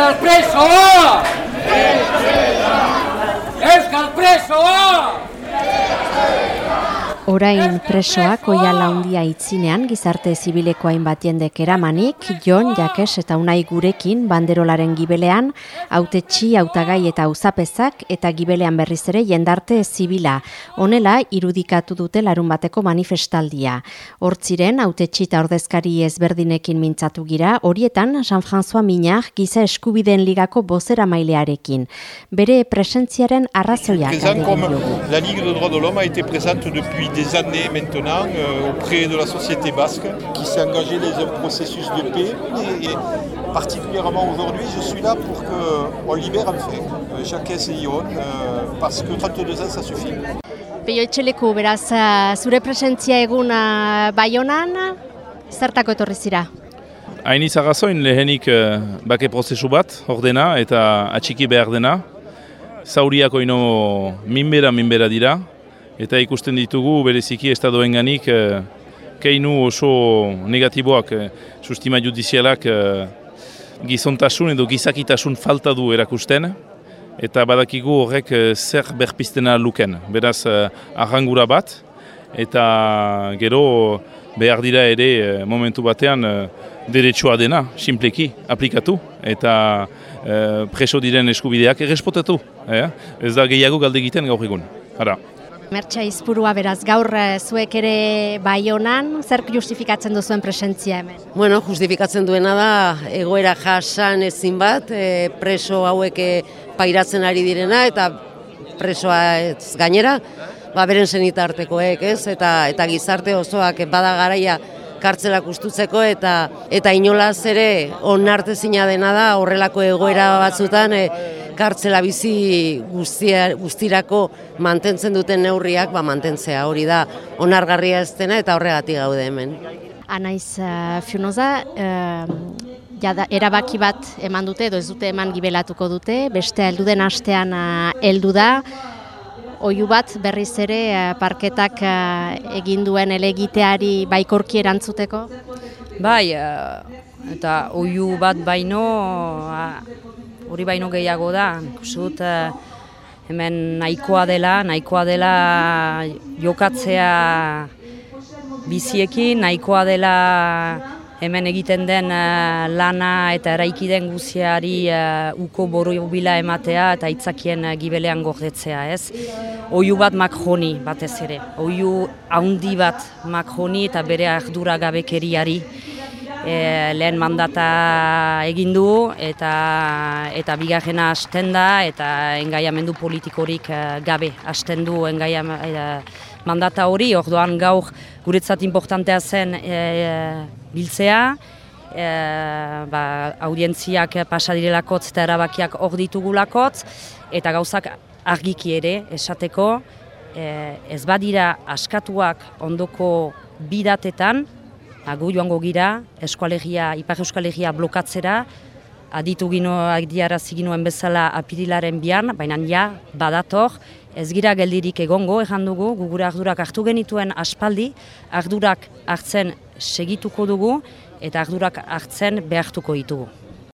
Capricho! Orain presoak oiala handia itzinean gizarte zibileko hainbat jendek eramanik, Jon, Jakes eta Unai gurekin banderolaren gibelean, autetxi, autagai eta auzapezak eta gibelean berriz ere jendarte zibila. Honela irudikatu dute larun bateko manifestaldia. Hortziren autetxi eta ordezkari ezberdinekin mintzatu gira, horietan San François Minak giza eskubideen ligako bozera mailearekin. Bere presentziaren arrazoia La Ligue de Droits de l'Homme a été présente depuis des années maintenant euh, auprès de la société basque qui s'est engagée dans un processus de paix et, et particulièrement aujourd'hui je suis là pour qu'on libère enfin euh, Jacques et Ion euh, parce que 32 ans ça suffit. Peio etxeleko beraz uh, zure presentzia egun uh, Baionan zertako etorri zira? Hain izagazoin lehenik uh, bake prozesu bat, ordena eta atxiki behar dena. Zauriako ino minbera minbera dira, eta ikusten ditugu bereziki estadoen ganik eh, keinu oso negatiboak eh, sustima judizialak eh, gizontasun edo gizakitasun falta du erakusten eta badakigu horrek eh, zer berpistena luken. Beraz, eh, arrangura bat eta gero behar dira ere momentu batean deretsua dena, simpleki, aplikatu eta eh, preso diren eskubideak errespotatu. Eh? Ez da gehiago galde egiten gaur egun. Hara. Mertxa izpurua beraz gaur eh, zuek ere bai honan, zer justifikatzen duzuen presentzia hemen? Bueno, justifikatzen duena da egoera jasan ezin bat, e, preso hauek e, pairatzen ari direna eta presoa ez gainera, ba beren senitartekoek, ez? Eta eta gizarte osoak bada garaia kartzelak ustutzeko eta eta inolaz ere onartezina dena da horrelako egoera batzutan e, kartzela bizi guztia, guztirako mantentzen duten neurriak ba, mantentzea hori da onargarria ez dena eta horregatik gaude hemen. Anaiz uh, Fionoza, uh, jada, erabaki bat eman dute edo ez dute eman gibelatuko dute, beste heldu den astean uh, heldu da, oiu bat berriz ere uh, parketak uh, egin duen elegiteari baikorki erantzuteko? Bai, eta oiu bat baino, hori baino gehiago da, kusut hemen nahikoa dela, nahikoa dela jokatzea biziekin, nahikoa dela hemen egiten den lana eta eraiki den guziari uh, uko boru bila ematea eta itzakien uh, gibelean gordetzea, ez? Oiu bat makroni batez ere, oiu haundi bat makroni eta bere ardura gabekeriari e, lehen mandata egin du eta eta bigarrena hasten da eta engaiamendu politikorik e, gabe hasten du engaia e, mandata hori. Orduan gaur guretzat importantea zen e, biltzea. E, ba, audientziak pasa direlakotz eta erabakiak hor ditugulakotz. Eta gauzak argiki ere esateko. E, ez badira askatuak ondoko bidatetan Agu joango gira, eskualegia, ipar euskalegia blokatzera, aditu gino, adiara ziginoen bezala apirilaren bian, baina ja, badator, ez gira geldirik egongo, egan dugu, gugura ardurak hartu genituen aspaldi, ardurak hartzen segituko dugu, eta ardurak hartzen behartuko ditugu.